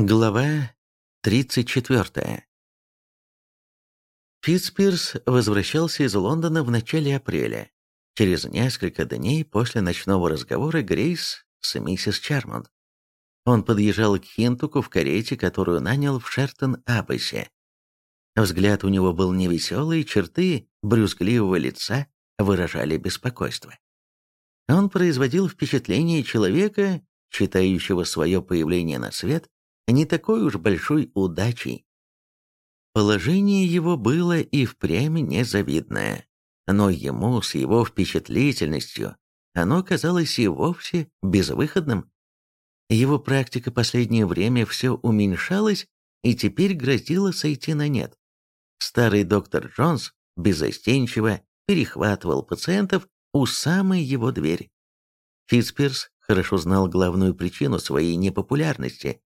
Глава 34. Фитспирс возвращался из Лондона в начале апреля, через несколько дней после ночного разговора Грейс с миссис Чармонт. Он подъезжал к Хинтуку в карете, которую нанял в Шертон-Аббасе. Взгляд у него был невеселый, черты брюзгливого лица выражали беспокойство. Он производил впечатление человека, считающего свое появление на свет не такой уж большой удачей. Положение его было и впрямь незавидное, но ему с его впечатлительностью оно казалось и вовсе безвыходным. Его практика последнее время все уменьшалась и теперь грозила сойти на нет. Старый доктор Джонс безостенчиво перехватывал пациентов у самой его двери. Фитспирс хорошо знал главную причину своей непопулярности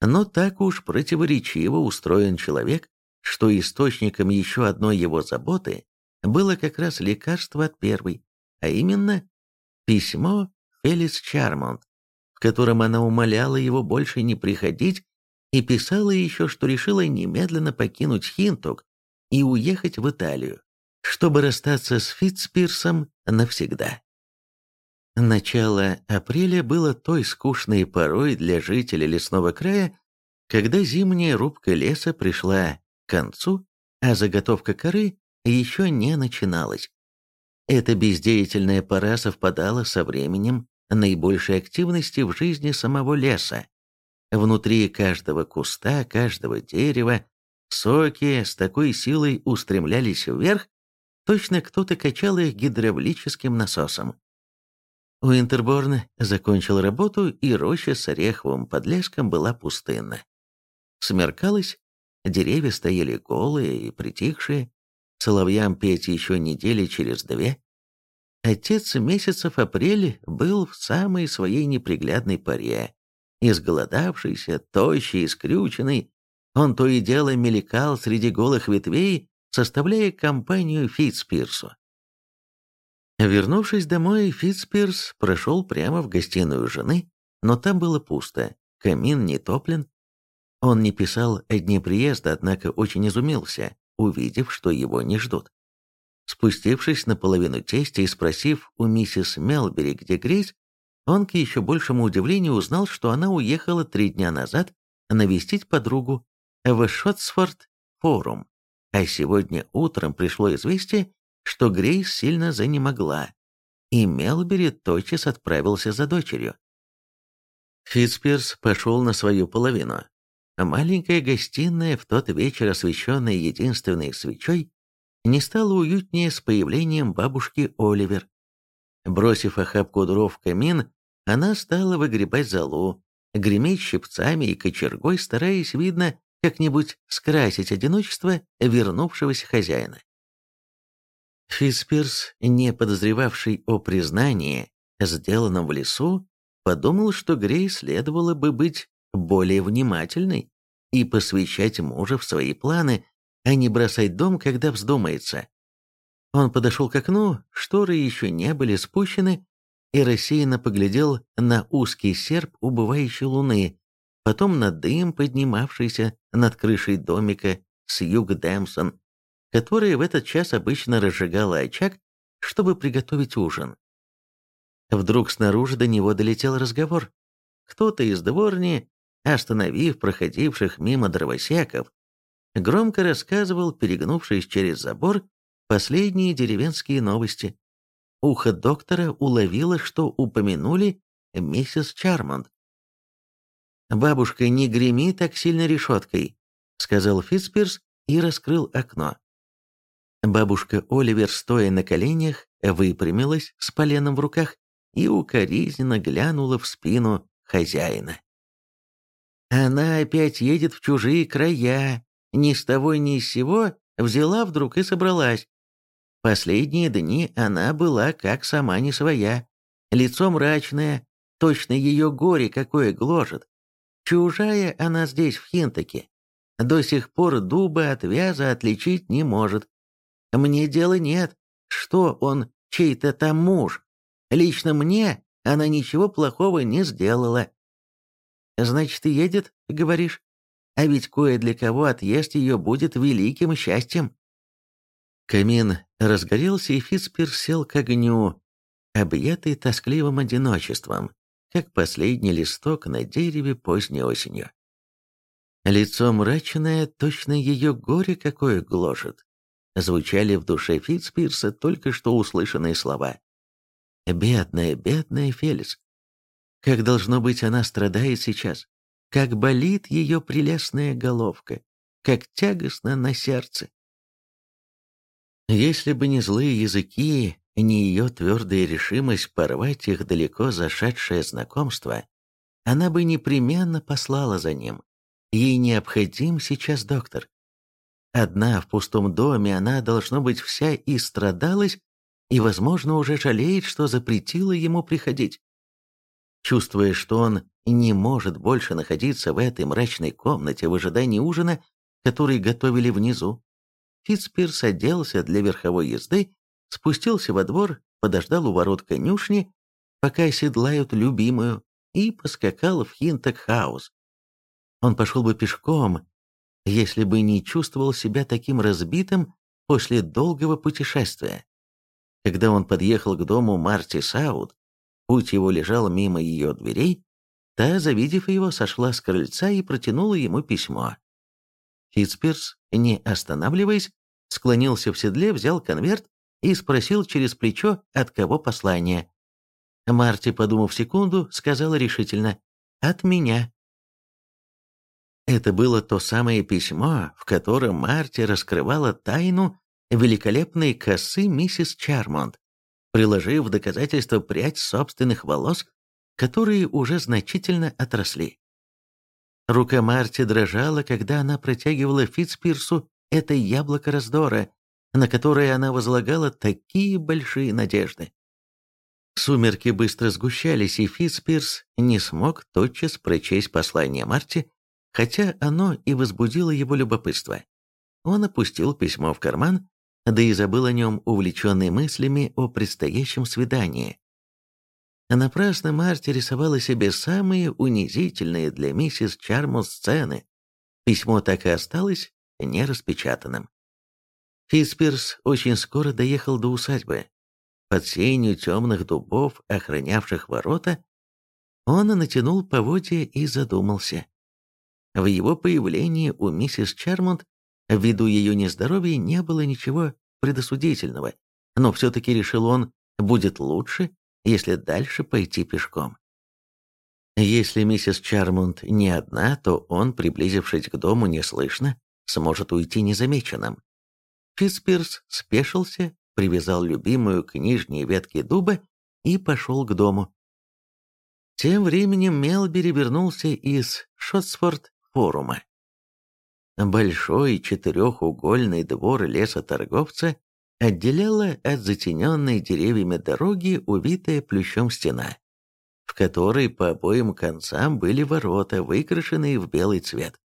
но так уж противоречиво устроен человек, что источником еще одной его заботы было как раз лекарство от первой, а именно письмо Фелис Чармонт, в котором она умоляла его больше не приходить и писала еще, что решила немедленно покинуть Хинтук и уехать в Италию, чтобы расстаться с Фитцпирсом навсегда. Начало апреля было той скучной порой для жителей лесного края, когда зимняя рубка леса пришла к концу, а заготовка коры еще не начиналась. Эта бездеятельная пора совпадала со временем наибольшей активности в жизни самого леса. Внутри каждого куста, каждого дерева соки с такой силой устремлялись вверх, точно кто-то качал их гидравлическим насосом. Уинтерборн закончил работу, и роща с ореховым подлеском была пустынна. Смеркалось, деревья стояли голые и притихшие, соловьям петь еще недели через две. Отец месяцев апрель был в самой своей неприглядной паре. Изголодавшийся, тощий и скрюченный, он то и дело мелькал среди голых ветвей, составляя компанию Фитспирсу. Вернувшись домой, Фитспирс прошел прямо в гостиную жены, но там было пусто, камин не топлен. Он не писал о дне приезда, однако очень изумился, увидев, что его не ждут. Спустившись на половину тестя и спросив у миссис Мелбери, где Грейс, он к еще большему удивлению узнал, что она уехала три дня назад навестить подругу в Шотсфорд форум, а сегодня утром пришло известие, что Грейс сильно занемогла, и Мелбери тотчас отправился за дочерью. Фитспирс пошел на свою половину. Маленькая гостиная, в тот вечер освещенная единственной свечой, не стала уютнее с появлением бабушки Оливер. Бросив охапку дров в камин, она стала выгребать золу, греметь щипцами и кочергой, стараясь, видно, как-нибудь скрасить одиночество вернувшегося хозяина. Фиспирс, не подозревавший о признании, сделанном в лесу, подумал, что Грей следовало бы быть более внимательной и посвящать мужа в свои планы, а не бросать дом, когда вздумается. Он подошел к окну, шторы еще не были спущены, и рассеянно поглядел на узкий серп убывающей луны, потом на дым, поднимавшийся над крышей домика с юг Дэмсон, которая в этот час обычно разжигала очаг, чтобы приготовить ужин. Вдруг снаружи до него долетел разговор. Кто-то из дворни, остановив проходивших мимо дровосеков, громко рассказывал, перегнувшись через забор, последние деревенские новости. Ухо доктора уловило, что упомянули миссис Чармонд. «Бабушка, не греми так сильно решеткой», — сказал Фитспирс и раскрыл окно. Бабушка Оливер, стоя на коленях, выпрямилась с поленом в руках и укоризненно глянула в спину хозяина. Она опять едет в чужие края, ни с того ни с сего взяла вдруг и собралась. Последние дни она была как сама не своя, лицо мрачное, точно ее горе какое гложет. Чужая она здесь, в Хинтаке. До сих пор дуба от вяза отличить не может. Мне дела нет, что он чей-то там муж. Лично мне она ничего плохого не сделала. Значит, и едет, говоришь? А ведь кое для кого отъезд ее будет великим счастьем. Камин разгорелся, и Фитспир сел к огню, объятый тоскливым одиночеством, как последний листок на дереве поздней осенью. Лицо мрачное, точно ее горе какое гложет. Звучали в душе Фитспирса только что услышанные слова. «Бедная, бедная Фелис! Как должно быть она страдает сейчас! Как болит ее прелестная головка! Как тягостно на сердце!» Если бы не злые языки, не ее твердая решимость порвать их далеко зашедшее знакомство, она бы непременно послала за ним. Ей необходим сейчас доктор. Одна в пустом доме она, должно быть, вся и страдалась, и, возможно, уже жалеет, что запретила ему приходить. Чувствуя, что он не может больше находиться в этой мрачной комнате в ожидании ужина, который готовили внизу, Фитспирс оделся для верховой езды, спустился во двор, подождал у ворот конюшни, пока седлают любимую, и поскакал в Хинток-хаус. Он пошел бы пешком, если бы не чувствовал себя таким разбитым после долгого путешествия. Когда он подъехал к дому Марти Саут, путь его лежал мимо ее дверей, та, завидев его, сошла с крыльца и протянула ему письмо. Фитспирс, не останавливаясь, склонился в седле, взял конверт и спросил через плечо, от кого послание. Марти, подумав секунду, сказала решительно «От меня». Это было то самое письмо, в котором Марти раскрывала тайну великолепной косы миссис Чармонт, приложив в доказательство прядь собственных волос, которые уже значительно отросли. Рука Марти дрожала, когда она протягивала Фитцпирсу это яблоко раздора, на которое она возлагала такие большие надежды. Сумерки быстро сгущались, и Фитцпирс не смог тотчас прочесть послание Марти, хотя оно и возбудило его любопытство. Он опустил письмо в карман, да и забыл о нем, увлеченный мыслями о предстоящем свидании. Напрасно Марти рисовала себе самые унизительные для миссис Чармус сцены. Письмо так и осталось нераспечатанным. Фитспирс очень скоро доехал до усадьбы. Под сенью темных дубов, охранявших ворота, он натянул поводья и задумался. В его появлении у миссис Чармонт, ввиду ее нездоровья, не было ничего предосудительного, но все-таки решил он, будет лучше, если дальше пойти пешком. Если миссис Чармонт не одна, то он, приблизившись к дому неслышно, сможет уйти незамеченным. Фитспирс спешился, привязал любимую к нижней ветке дуба и пошел к дому. Тем временем Мелбери вернулся из Шотсфорд форума. Большой четырехугольный двор лесоторговца отделяла от затененной деревьями дороги увитая плющом стена, в которой по обоим концам были ворота, выкрашенные в белый цвет.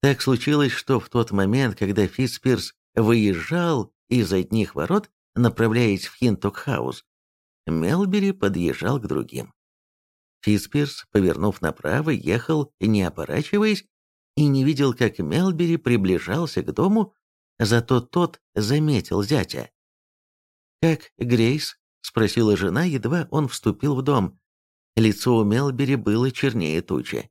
Так случилось, что в тот момент, когда Фитспирс выезжал из одних ворот, направляясь в Хинтокхаус, Мелбери подъезжал к другим. Фитспирс, повернув направо, ехал, не оборачиваясь, и не видел, как Мелбери приближался к дому, зато тот заметил зятя. «Как Грейс?» — спросила жена, едва он вступил в дом. Лицо у Мелбери было чернее тучи.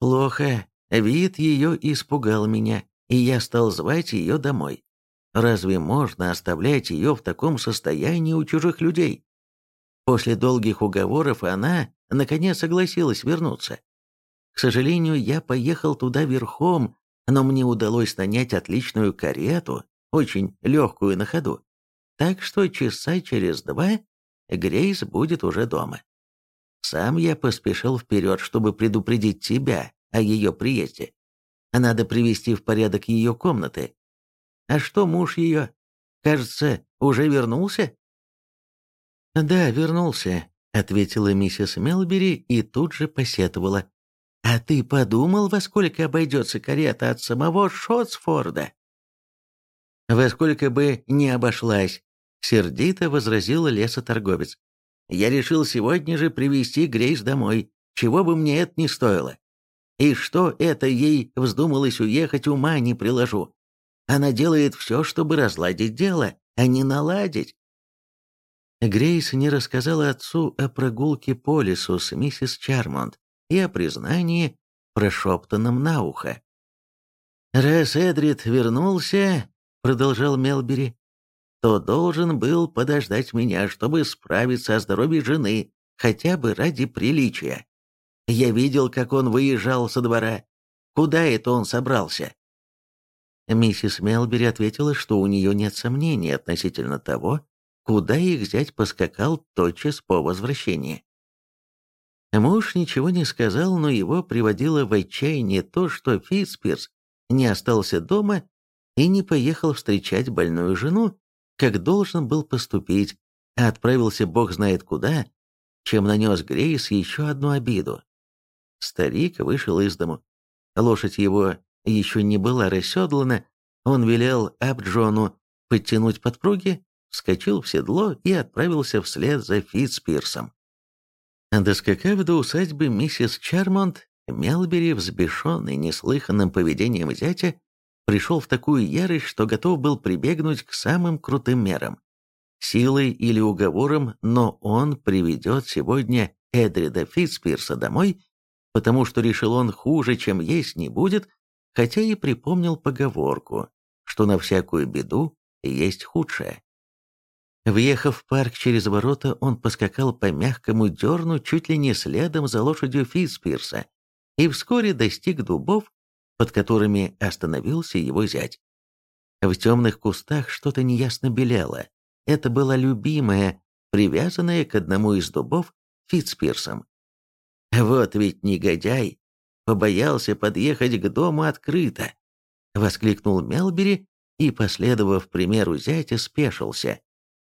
«Плохо. Вид ее испугал меня, и я стал звать ее домой. Разве можно оставлять ее в таком состоянии у чужих людей?» После долгих уговоров она, наконец, согласилась вернуться. К сожалению, я поехал туда верхом, но мне удалось нанять отличную карету, очень легкую на ходу. Так что часа через два Грейс будет уже дома. Сам я поспешил вперед, чтобы предупредить тебя о ее приезде. Надо привести в порядок ее комнаты. А что муж ее? Кажется, уже вернулся? «Да, вернулся», — ответила миссис Мелбери и тут же посетовала. «А ты подумал, во сколько обойдется карета от самого Шотсфорда?» «Во сколько бы не обошлась», — сердито возразила лесоторговец. «Я решил сегодня же привезти Грейс домой. чего бы мне это не стоило. И что это ей вздумалось уехать, ума не приложу. Она делает все, чтобы разладить дело, а не наладить. Грейс не рассказала отцу о прогулке по лесу с миссис Чармонт и о признании, прошептанном на ухо. «Раз Эдрид вернулся, — продолжал Мелбери, — то должен был подождать меня, чтобы справиться о здоровье жены, хотя бы ради приличия. Я видел, как он выезжал со двора. Куда это он собрался?» Миссис Мелбери ответила, что у нее нет сомнений относительно того, куда их зять поскакал тотчас по возвращении. Муж ничего не сказал, но его приводило в отчаяние то, что Фитспирс не остался дома и не поехал встречать больную жену, как должен был поступить, а отправился бог знает куда, чем нанес Грейс еще одну обиду. Старик вышел из дому. Лошадь его еще не была расседлана, он велел Абджону подтянуть подпруги, вскочил в седло и отправился вслед за Фитспирсом. Доскакав до усадьбы миссис Чармонт, Мелбери, взбешенный неслыханным поведением зятя, пришел в такую ярость, что готов был прибегнуть к самым крутым мерам. Силой или уговором, но он приведет сегодня Эдрида Фитспирса домой, потому что решил он хуже, чем есть не будет, хотя и припомнил поговорку, что на всякую беду есть худшее. Въехав в парк через ворота, он поскакал по мягкому дерну чуть ли не следом за лошадью Фитспирса, и вскоре достиг дубов, под которыми остановился его зять. В темных кустах что-то неясно белело. Это была любимая, привязанная к одному из дубов Фитспирсом. «Вот ведь негодяй! Побоялся подъехать к дому открыто!» — воскликнул Мелбери и, последовав примеру зятя, спешился,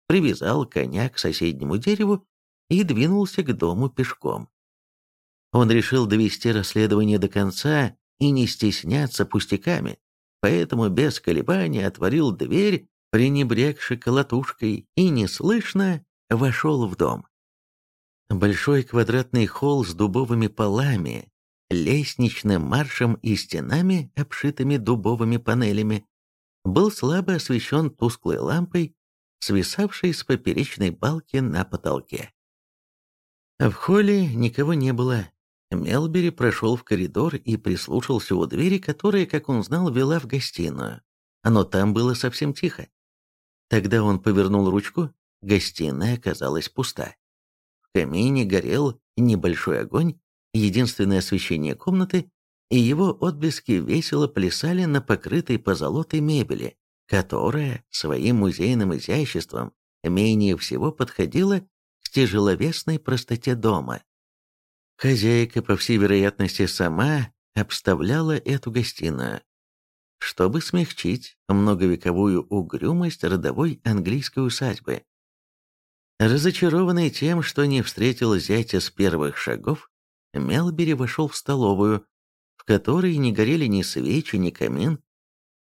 привязал коня к соседнему дереву и двинулся к дому пешком. Он решил довести расследование до конца и не стесняться пустяками, поэтому без колебаний отворил дверь, пренебрегши колотушкой, и неслышно вошел в дом. Большой квадратный холл с дубовыми полами, лестничным маршем и стенами, обшитыми дубовыми панелями, был слабо освещен тусклой лампой, свисавшей с поперечной балки на потолке. В холле никого не было, Мелбери прошел в коридор и прислушался у двери, которая, как он знал, вела в гостиную. Но там было совсем тихо. Тогда он повернул ручку, гостиная оказалась пуста. В камине горел небольшой огонь, единственное освещение комнаты, и его отблески весело плясали на покрытой позолотой мебели, которая своим музейным изяществом менее всего подходила к тяжеловесной простоте дома. Хозяйка, по всей вероятности, сама обставляла эту гостиную, чтобы смягчить многовековую угрюмость родовой английской усадьбы. Разочарованный тем, что не встретил зятя с первых шагов, Мелбери вошел в столовую, в которой не горели ни свечи, ни камин.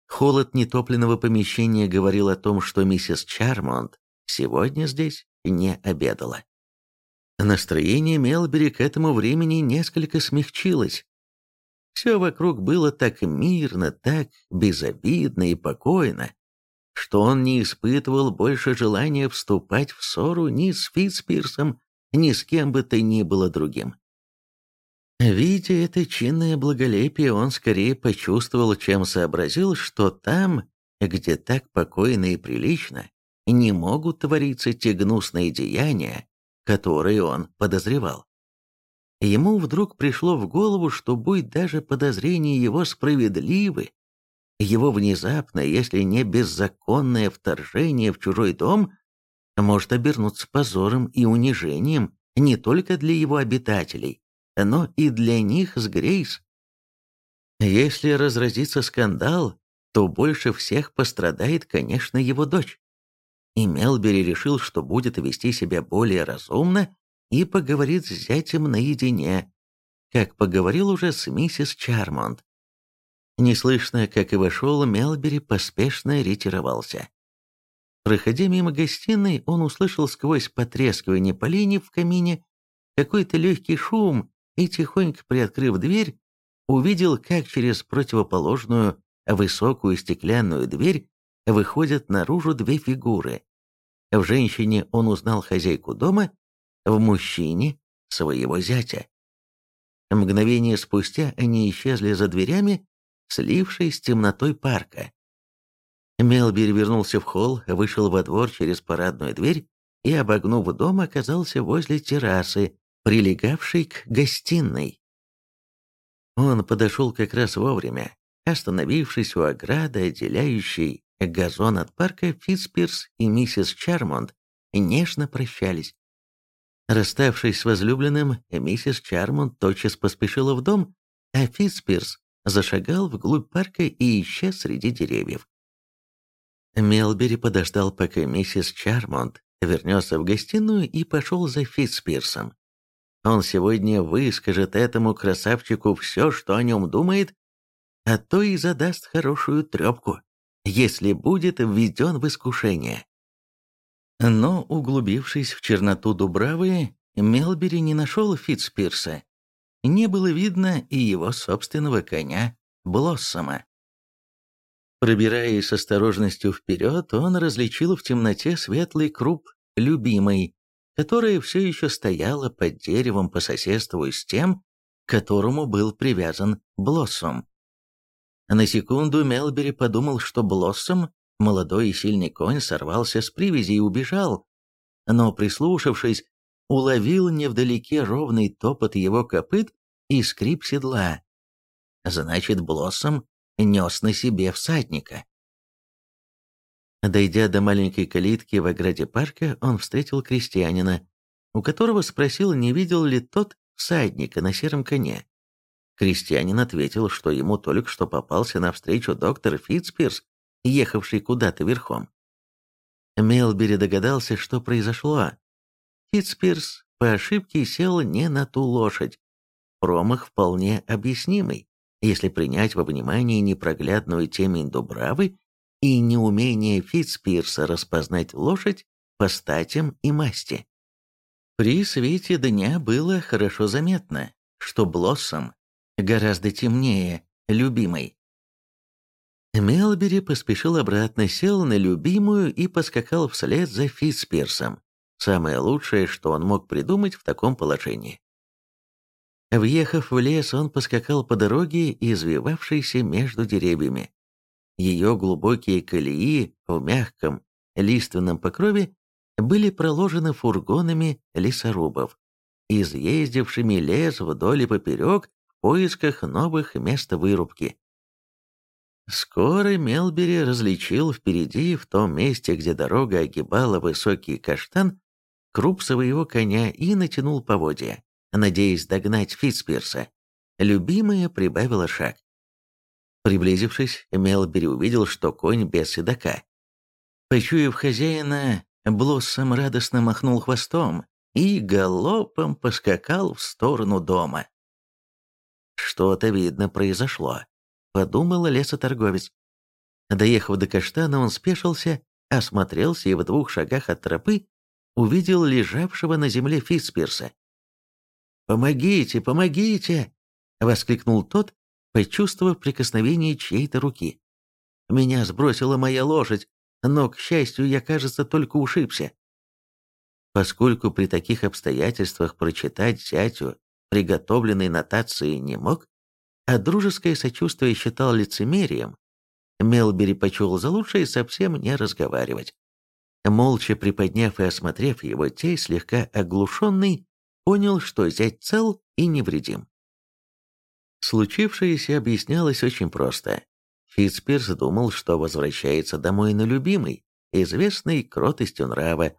Холод нетопленного помещения говорил о том, что миссис Чармонт сегодня здесь не обедала. Настроение Мелбери к этому времени несколько смягчилось. Все вокруг было так мирно, так безобидно и покойно, что он не испытывал больше желания вступать в ссору ни с Фитспирсом, ни с кем бы то ни было другим. Видя это чинное благолепие, он скорее почувствовал, чем сообразил, что там, где так покойно и прилично, не могут твориться те гнусные деяния, которые он подозревал. Ему вдруг пришло в голову, что будь даже подозрения его справедливы, его внезапное, если не беззаконное вторжение в чужой дом может обернуться позором и унижением не только для его обитателей, но и для них с Грейс. Если разразится скандал, то больше всех пострадает, конечно, его дочь и Мелбери решил, что будет вести себя более разумно и поговорит с зятем наедине, как поговорил уже с миссис Чармонт. Неслышно, как и вошел, Мелбери поспешно ретировался. Проходя мимо гостиной, он услышал сквозь потрескивание поленьев в камине какой-то легкий шум и, тихонько приоткрыв дверь, увидел, как через противоположную высокую стеклянную дверь выходят наружу две фигуры. В женщине он узнал хозяйку дома, в мужчине – своего зятя. Мгновение спустя они исчезли за дверями, слившись с темнотой парка. Мелбери вернулся в холл, вышел во двор через парадную дверь и, обогнув дом, оказался возле террасы, прилегавшей к гостиной. Он подошел как раз вовремя, остановившись у ограды, отделяющей газон от парка, Фитспирс и миссис Чармонд нежно прощались. Расставшись с возлюбленным, миссис Чармонд тотчас поспешила в дом, а Фитспирс зашагал вглубь парка и исчез среди деревьев. Мелбери подождал, пока миссис Чармонд вернется в гостиную и пошел за Фитспирсом. Он сегодня выскажет этому красавчику все, что о нем думает, а то и задаст хорошую трепку, если будет введен в искушение. Но, углубившись в черноту Дубравы, Мелбери не нашел Фитспирса. Не было видно и его собственного коня Блоссома. Пробираясь с осторожностью вперед, он различил в темноте светлый круп любимой, которая все еще стояла под деревом по соседству с тем, к которому был привязан Блоссом. На секунду Мелбери подумал, что Блоссом Молодой и сильный конь сорвался с привязи и убежал, но, прислушавшись, уловил невдалеке ровный топот его копыт и скрип седла. Значит, Блоссом нес на себе всадника. Дойдя до маленькой калитки в ограде парка, он встретил крестьянина, у которого спросил, не видел ли тот всадника на сером коне. Крестьянин ответил, что ему только что попался навстречу доктор Фитцпирс, ехавший куда-то верхом. Мелбери догадался, что произошло. Фитспирс по ошибке сел не на ту лошадь. Промах вполне объяснимый, если принять во внимание непроглядную темень Дубравы и неумение Фитспирса распознать лошадь по статям и масти. При свете дня было хорошо заметно, что Блоссом гораздо темнее любимой. Мелбери поспешил обратно, сел на любимую и поскакал вслед за Фитспирсом. Самое лучшее, что он мог придумать в таком положении. Въехав в лес, он поскакал по дороге, извивавшейся между деревьями. Ее глубокие колеи в мягком лиственном покрове были проложены фургонами лесорубов, изъездившими лес вдоль и поперек в поисках новых мест вырубки. Скоро Мелбери различил впереди, в том месте, где дорога огибала высокий каштан, круп своего коня и натянул поводья, надеясь догнать Фитспирса. Любимая прибавила шаг. Приблизившись, Мелбери увидел, что конь без седока. Почуяв хозяина, Блоссом радостно махнул хвостом и галопом поскакал в сторону дома. Что-то, видно, произошло подумал лесоторговец. Доехав до каштана, он спешился, осмотрелся и в двух шагах от тропы увидел лежавшего на земле Фитспирса. «Помогите, помогите!» — воскликнул тот, почувствовав прикосновение чьей-то руки. «Меня сбросила моя лошадь, но, к счастью, я, кажется, только ушибся». Поскольку при таких обстоятельствах прочитать зятю приготовленной нотации не мог, а дружеское сочувствие считал лицемерием, Мелбери почел за лучшее совсем не разговаривать. Молча приподняв и осмотрев его, тей слегка оглушенный, понял, что зять цел и невредим. Случившееся объяснялось очень просто. Фитцпирс думал, что возвращается домой на любимый, известный кротостью нрава,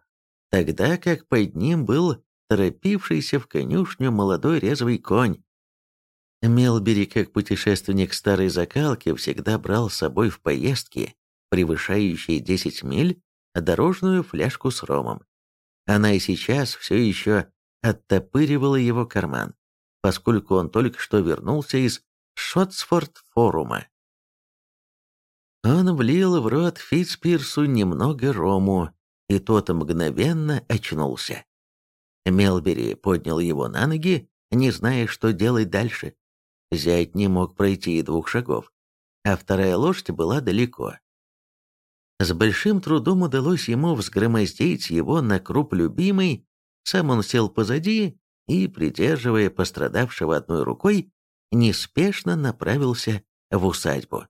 тогда как под ним был торопившийся в конюшню молодой резвый конь, Мелбери, как путешественник старой закалки, всегда брал с собой в поездки, превышающие 10 миль, дорожную фляжку с ромом. Она и сейчас все еще оттопыривала его карман, поскольку он только что вернулся из Шотсфорд-форума. Он влил в рот Фитспирсу немного рому, и тот мгновенно очнулся. Мелбери поднял его на ноги не зная, что делать дальше. Зять не мог пройти и двух шагов, а вторая лошадь была далеко. С большим трудом удалось ему взгромоздить его на круп любимый, сам он сел позади и, придерживая пострадавшего одной рукой, неспешно направился в усадьбу.